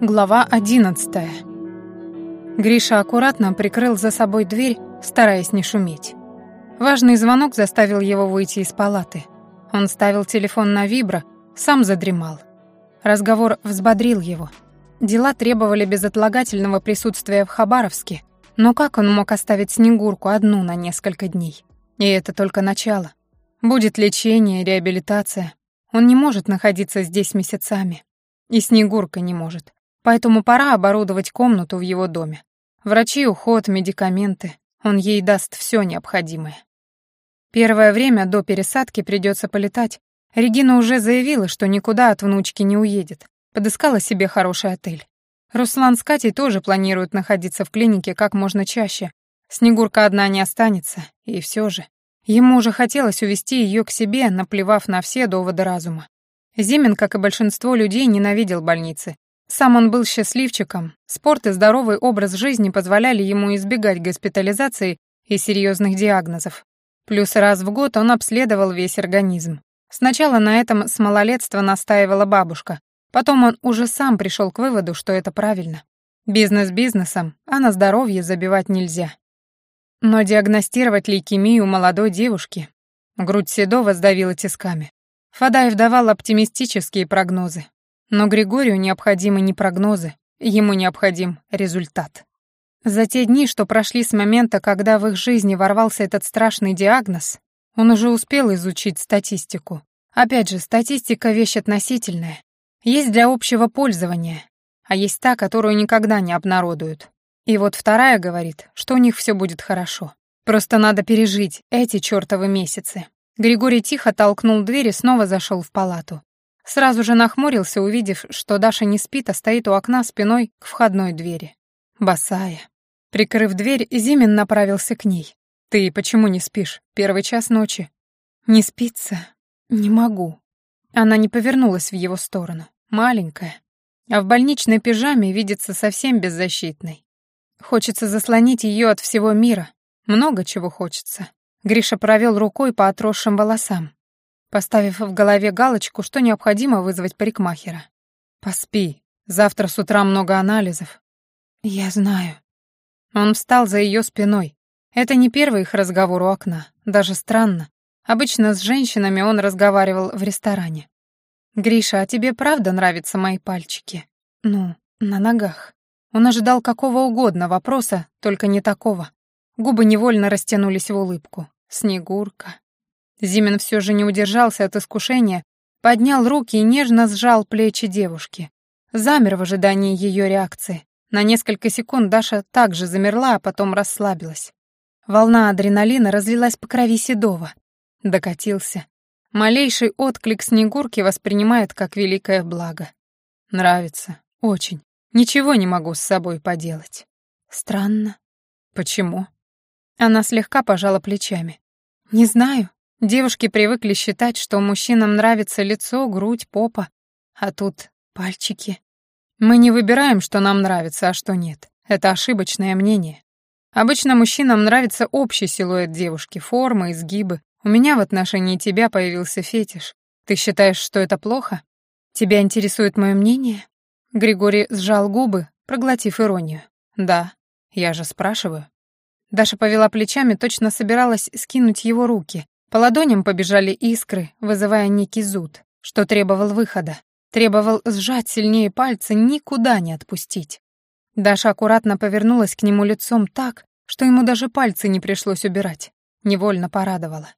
Глава одиннадцатая. Гриша аккуратно прикрыл за собой дверь, стараясь не шуметь. Важный звонок заставил его выйти из палаты. Он ставил телефон на вибро, сам задремал. Разговор взбодрил его. Дела требовали безотлагательного присутствия в Хабаровске, но как он мог оставить Снегурку одну на несколько дней? И это только начало. Будет лечение, реабилитация. Он не может находиться здесь месяцами. И Снегурка не может. Поэтому пора оборудовать комнату в его доме. Врачи, уход, медикаменты. Он ей даст все необходимое. Первое время до пересадки придется полетать. Регина уже заявила, что никуда от внучки не уедет. Подыскала себе хороший отель. Руслан с Катей тоже планируют находиться в клинике как можно чаще. Снегурка одна не останется, и все же. Ему уже хотелось увести ее к себе, наплевав на все доводы разума. Зимин, как и большинство людей, ненавидел больницы сам он был счастливчиком, спорт и здоровый образ жизни позволяли ему избегать госпитализации и серьезных диагнозов. Плюс раз в год он обследовал весь организм. Сначала на этом с малолетства настаивала бабушка, потом он уже сам пришел к выводу, что это правильно. Бизнес бизнесом, а на здоровье забивать нельзя. Но диагностировать лейкемию молодой девушки... Грудь Седова сдавила тисками. Фадаев давал оптимистические прогнозы. Но Григорию необходимы не прогнозы, ему необходим результат. За те дни, что прошли с момента, когда в их жизни ворвался этот страшный диагноз, он уже успел изучить статистику. Опять же, статистика — вещь относительная. Есть для общего пользования, а есть та, которую никогда не обнародуют. И вот вторая говорит, что у них все будет хорошо. Просто надо пережить эти чертовы месяцы. Григорий тихо толкнул дверь и снова зашел в палату. Сразу же нахмурился, увидев, что Даша не спит, а стоит у окна спиной к входной двери. Босая. Прикрыв дверь, Зимин направился к ней. «Ты почему не спишь? Первый час ночи». «Не спится? Не могу». Она не повернулась в его сторону. Маленькая. А в больничной пижаме видится совсем беззащитной. Хочется заслонить ее от всего мира. Много чего хочется. Гриша провел рукой по отросшим волосам поставив в голове галочку, что необходимо вызвать парикмахера. «Поспи. Завтра с утра много анализов». «Я знаю». Он встал за ее спиной. Это не первый их разговор у окна. Даже странно. Обычно с женщинами он разговаривал в ресторане. «Гриша, а тебе правда нравятся мои пальчики?» «Ну, на ногах». Он ожидал какого угодно вопроса, только не такого. Губы невольно растянулись в улыбку. «Снегурка». Зимин все же не удержался от искушения, поднял руки и нежно сжал плечи девушки. Замер в ожидании ее реакции. На несколько секунд Даша также замерла, а потом расслабилась. Волна адреналина разлилась по крови Седова. Докатился. Малейший отклик Снегурки воспринимает как великое благо. Нравится. Очень. Ничего не могу с собой поделать. Странно. Почему? Она слегка пожала плечами. Не знаю. Девушки привыкли считать, что мужчинам нравится лицо, грудь, попа, а тут пальчики. Мы не выбираем, что нам нравится, а что нет. Это ошибочное мнение. Обычно мужчинам нравится общий силуэт девушки, форма, изгибы. У меня в отношении тебя появился фетиш. Ты считаешь, что это плохо? Тебя интересует мое мнение? Григорий сжал губы, проглотив иронию. Да, я же спрашиваю. Даша повела плечами, точно собиралась скинуть его руки, по ладоням побежали искры, вызывая некий зуд, что требовал выхода. Требовал сжать сильнее пальцы, никуда не отпустить. Даша аккуратно повернулась к нему лицом так, что ему даже пальцы не пришлось убирать. Невольно порадовала.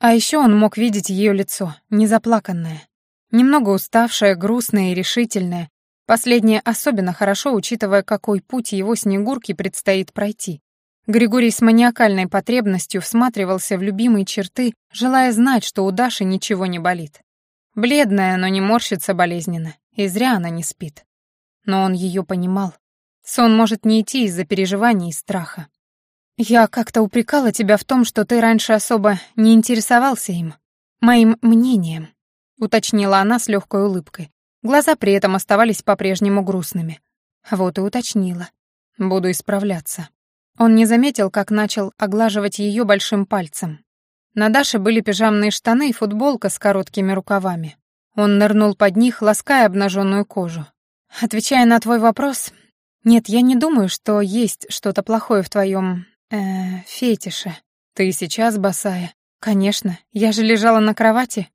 А еще он мог видеть ее лицо, незаплаканное. Немного уставшее, грустное и решительное. Последнее особенно хорошо, учитывая, какой путь его Снегурке предстоит пройти. Григорий с маниакальной потребностью всматривался в любимые черты, желая знать, что у Даши ничего не болит. Бледная, но не морщится болезненно, и зря она не спит. Но он ее понимал. Сон может не идти из-за переживаний и страха. «Я как-то упрекала тебя в том, что ты раньше особо не интересовался им, моим мнением», — уточнила она с легкой улыбкой. Глаза при этом оставались по-прежнему грустными. Вот и уточнила. «Буду исправляться». Он не заметил, как начал оглаживать ее большим пальцем. На Даше были пижамные штаны и футболка с короткими рукавами. Он нырнул под них, лаская обнаженную кожу. Отвечая на твой вопрос, нет, я не думаю, что есть что-то плохое в твоем э, фетише. Ты сейчас босая. Конечно, я же лежала на кровати.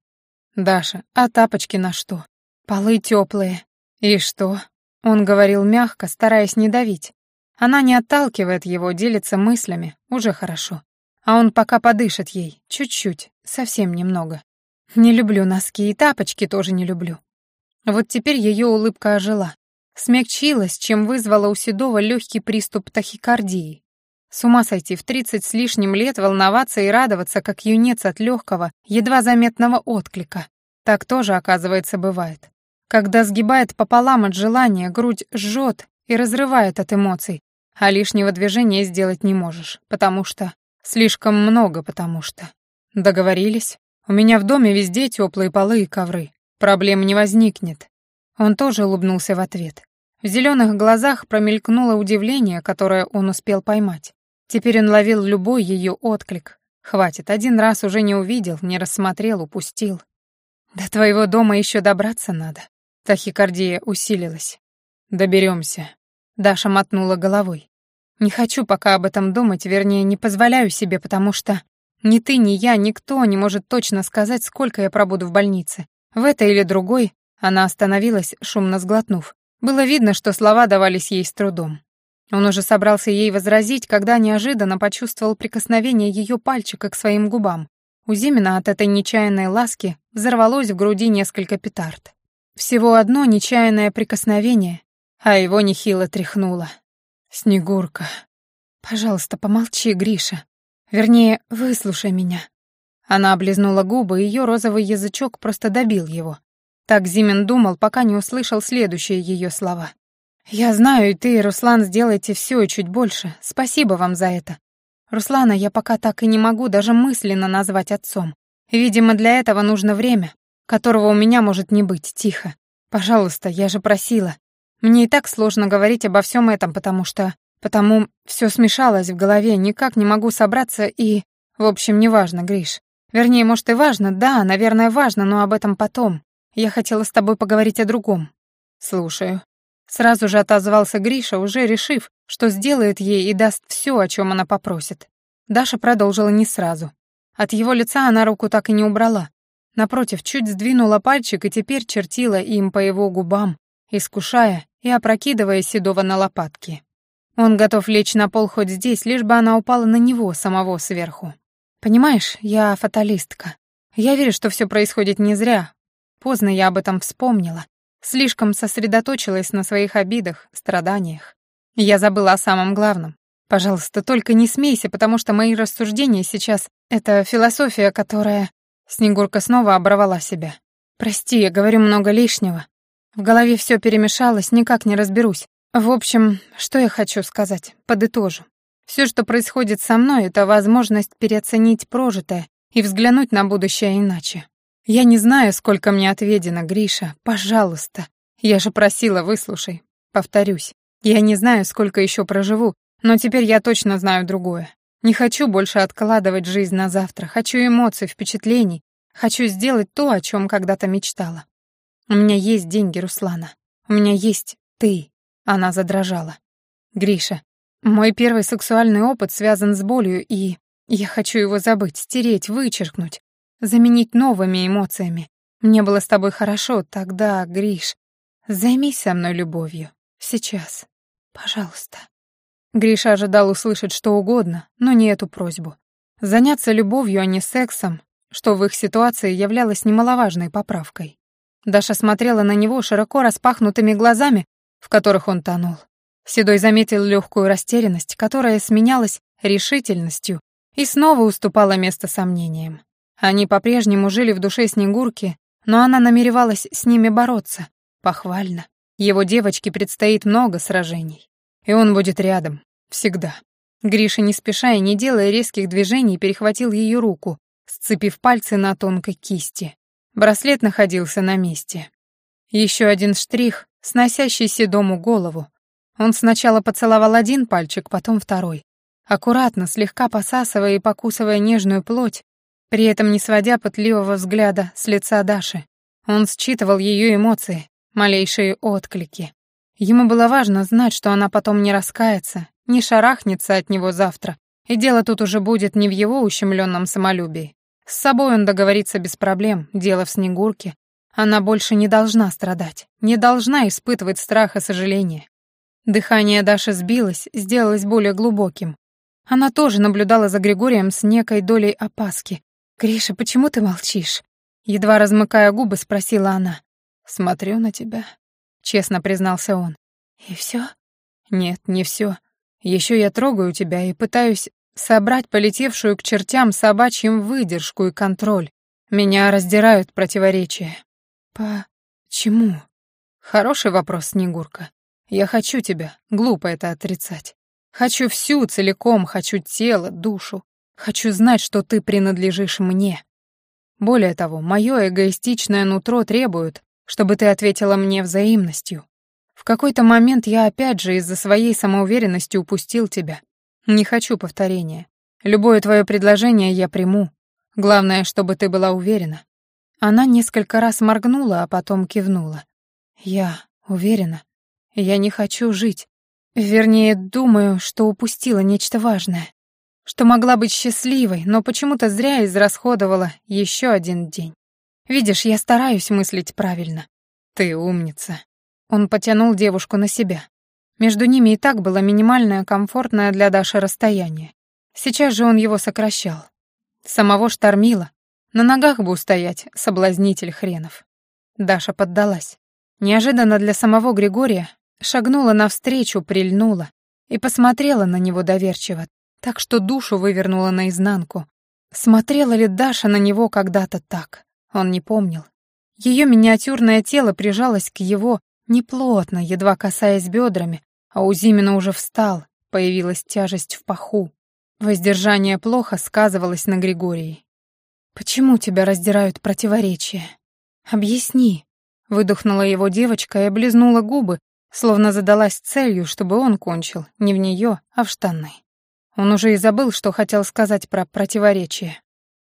Даша, а тапочки на что? Полы теплые. И что? Он говорил мягко, стараясь не давить. Она не отталкивает его, делится мыслями, уже хорошо. А он пока подышит ей, чуть-чуть, совсем немного. Не люблю носки и тапочки тоже не люблю. Вот теперь ее улыбка ожила. Смягчилась, чем вызвала у Седова легкий приступ тахикардии. С ума сойти в тридцать с лишним лет волноваться и радоваться, как юнец от легкого, едва заметного отклика. Так тоже, оказывается, бывает. Когда сгибает пополам от желания, грудь жжет и разрывает от эмоций, а лишнего движения сделать не можешь, потому что... Слишком много, потому что... Договорились? У меня в доме везде теплые полы и ковры. Проблем не возникнет. Он тоже улыбнулся в ответ. В зеленых глазах промелькнуло удивление, которое он успел поймать. Теперь он ловил любой ее отклик. Хватит, один раз уже не увидел, не рассмотрел, упустил. До твоего дома еще добраться надо. Тахикардия усилилась. Доберемся. Даша мотнула головой. Не хочу пока об этом думать, вернее, не позволяю себе, потому что ни ты, ни я, никто не может точно сказать, сколько я пробуду в больнице. В этой или другой она остановилась, шумно сглотнув. Было видно, что слова давались ей с трудом. Он уже собрался ей возразить, когда неожиданно почувствовал прикосновение ее пальчика к своим губам. У Зимина от этой нечаянной ласки взорвалось в груди несколько петард. Всего одно нечаянное прикосновение, а его нехило тряхнуло. «Снегурка, пожалуйста, помолчи, Гриша. Вернее, выслушай меня». Она облизнула губы, и ее розовый язычок просто добил его. Так Зимин думал, пока не услышал следующие ее слова. «Я знаю, и ты, и Руслан сделаете все и чуть больше. Спасибо вам за это. Руслана я пока так и не могу даже мысленно назвать отцом. Видимо, для этого нужно время которого у меня может не быть, тихо. Пожалуйста, я же просила. Мне и так сложно говорить обо всем этом, потому что... Потому все смешалось в голове, никак не могу собраться и... В общем, неважно, Гриш. Вернее, может и важно, да, наверное, важно, но об этом потом. Я хотела с тобой поговорить о другом. Слушаю. Сразу же отозвался Гриша, уже решив, что сделает ей и даст все, о чем она попросит. Даша продолжила не сразу. От его лица она руку так и не убрала, Напротив, чуть сдвинула пальчик и теперь чертила им по его губам, искушая и опрокидывая Седова на лопатки. Он готов лечь на пол хоть здесь, лишь бы она упала на него самого сверху. Понимаешь, я фаталистка. Я верю, что все происходит не зря. Поздно я об этом вспомнила. Слишком сосредоточилась на своих обидах, страданиях. Я забыла о самом главном. Пожалуйста, только не смейся, потому что мои рассуждения сейчас — это философия, которая... Снегурка снова оборвала себя. «Прости, я говорю много лишнего. В голове все перемешалось, никак не разберусь. В общем, что я хочу сказать, подытожу. Все, что происходит со мной, это возможность переоценить прожитое и взглянуть на будущее иначе. Я не знаю, сколько мне отведено, Гриша, пожалуйста. Я же просила, выслушай. Повторюсь, я не знаю, сколько еще проживу, но теперь я точно знаю другое. Не хочу больше откладывать жизнь на завтра. Хочу эмоций, впечатлений. Хочу сделать то, о чем когда-то мечтала. У меня есть деньги, Руслана. У меня есть ты. Она задрожала. Гриша, мой первый сексуальный опыт связан с болью, и я хочу его забыть, стереть, вычеркнуть, заменить новыми эмоциями. Мне было с тобой хорошо тогда, Гриш. Займись со мной любовью. Сейчас. Пожалуйста. Гриша ожидал услышать что угодно, но не эту просьбу. Заняться любовью, а не сексом, что в их ситуации являлось немаловажной поправкой. Даша смотрела на него широко распахнутыми глазами, в которых он тонул. Седой заметил легкую растерянность, которая сменялась решительностью и снова уступала место сомнениям. Они по-прежнему жили в душе Снегурки, но она намеревалась с ними бороться. Похвально. Его девочке предстоит много сражений. И он будет рядом. Всегда. Гриша, не спеша и не делая резких движений, перехватил ее руку, сцепив пальцы на тонкой кисти. Браслет находился на месте. Еще один штрих, сносящий седому голову. Он сначала поцеловал один пальчик, потом второй. Аккуратно, слегка посасывая и покусывая нежную плоть, при этом не сводя пытливого взгляда с лица Даши. Он считывал ее эмоции, малейшие отклики. Ему было важно знать, что она потом не раскается, не шарахнется от него завтра, и дело тут уже будет не в его ущемленном самолюбии. С собой он договорится без проблем, дело в Снегурке. Она больше не должна страдать, не должна испытывать страх и сожаление. Дыхание Даши сбилось, сделалось более глубоким. Она тоже наблюдала за Григорием с некой долей опаски. «Гриша, почему ты молчишь?» Едва размыкая губы, спросила она. «Смотрю на тебя», — честно признался он. «И все? «Нет, не все. Еще я трогаю тебя и пытаюсь собрать полетевшую к чертям собачьим выдержку и контроль. Меня раздирают противоречия. Почему? Хороший вопрос, Снегурка. Я хочу тебя, глупо это отрицать. Хочу всю целиком, хочу тело, душу. Хочу знать, что ты принадлежишь мне. Более того, мое эгоистичное нутро требует, чтобы ты ответила мне взаимностью. В какой-то момент я опять же из-за своей самоуверенности упустил тебя. Не хочу повторения. Любое твое предложение я приму. Главное, чтобы ты была уверена. Она несколько раз моргнула, а потом кивнула. Я уверена. Я не хочу жить. Вернее, думаю, что упустила нечто важное. Что могла быть счастливой, но почему-то зря израсходовала еще один день. Видишь, я стараюсь мыслить правильно. Ты умница. Он потянул девушку на себя. Между ними и так было минимальное, комфортное для Даши расстояние. Сейчас же он его сокращал. Самого штормило. На ногах бы устоять, соблазнитель хренов. Даша поддалась. Неожиданно для самого Григория шагнула навстречу, прильнула и посмотрела на него доверчиво, так что душу вывернула наизнанку. Смотрела ли Даша на него когда-то так? Он не помнил. Ее миниатюрное тело прижалось к его, неплотно, едва касаясь бедрами, а у Зимина уже встал, появилась тяжесть в паху. Воздержание плохо сказывалось на Григории. «Почему тебя раздирают противоречия? Объясни», — выдохнула его девочка и облизнула губы, словно задалась целью, чтобы он кончил не в нее, а в штаны. Он уже и забыл, что хотел сказать про противоречие.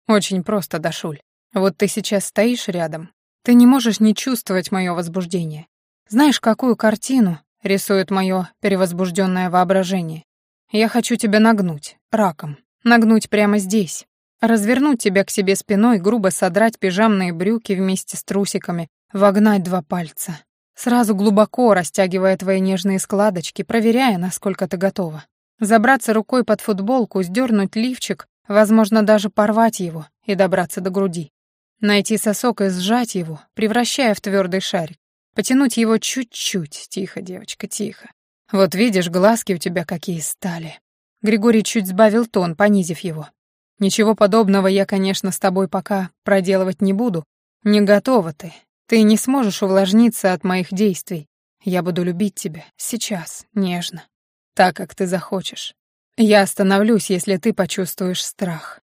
«Очень просто, Дашуль. Вот ты сейчас стоишь рядом. Ты не можешь не чувствовать мое возбуждение. Знаешь, какую картину рисует мое перевозбужденное воображение? Я хочу тебя нагнуть, раком. Нагнуть прямо здесь. Развернуть тебя к себе спиной, грубо содрать пижамные брюки вместе с трусиками, вогнать два пальца. Сразу глубоко растягивая твои нежные складочки, проверяя, насколько ты готова. Забраться рукой под футболку, сдернуть лифчик, возможно, даже порвать его и добраться до груди. Найти сосок и сжать его, превращая в твердый шарик. Потянуть его чуть-чуть. Тихо, девочка, тихо. Вот видишь, глазки у тебя какие стали. Григорий чуть сбавил тон, понизив его. Ничего подобного я, конечно, с тобой пока проделывать не буду. Не готова ты. Ты не сможешь увлажниться от моих действий. Я буду любить тебя сейчас, нежно, так, как ты захочешь. Я остановлюсь, если ты почувствуешь страх.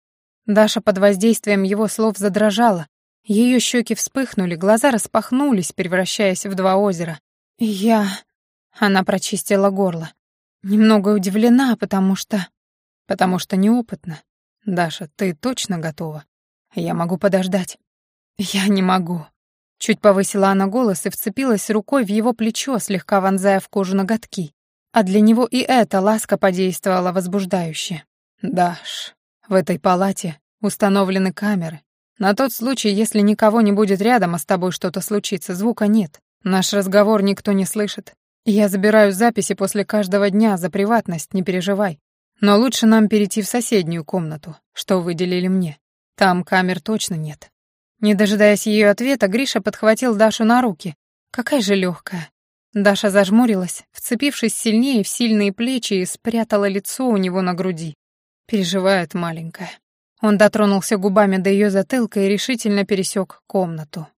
Даша под воздействием его слов задрожала, ее щеки вспыхнули, глаза распахнулись, превращаясь в два озера. «Я...» — она прочистила горло. «Немного удивлена, потому что...» «Потому что неопытна. Даша, ты точно готова? Я могу подождать». «Я не могу». Чуть повысила она голос и вцепилась рукой в его плечо, слегка вонзая в кожу ноготки. А для него и эта ласка подействовала возбуждающе. «Даш, в этой палате установлены камеры. На тот случай, если никого не будет рядом, а с тобой что-то случится, звука нет. Наш разговор никто не слышит. Я забираю записи после каждого дня за приватность, не переживай. Но лучше нам перейти в соседнюю комнату, что выделили мне. Там камер точно нет. Не дожидаясь ее ответа, Гриша подхватил Дашу на руки. Какая же легкая. Даша зажмурилась, вцепившись сильнее в сильные плечи и спрятала лицо у него на груди. Переживает маленькая. Он дотронулся губами до ее затылка и решительно пересек комнату.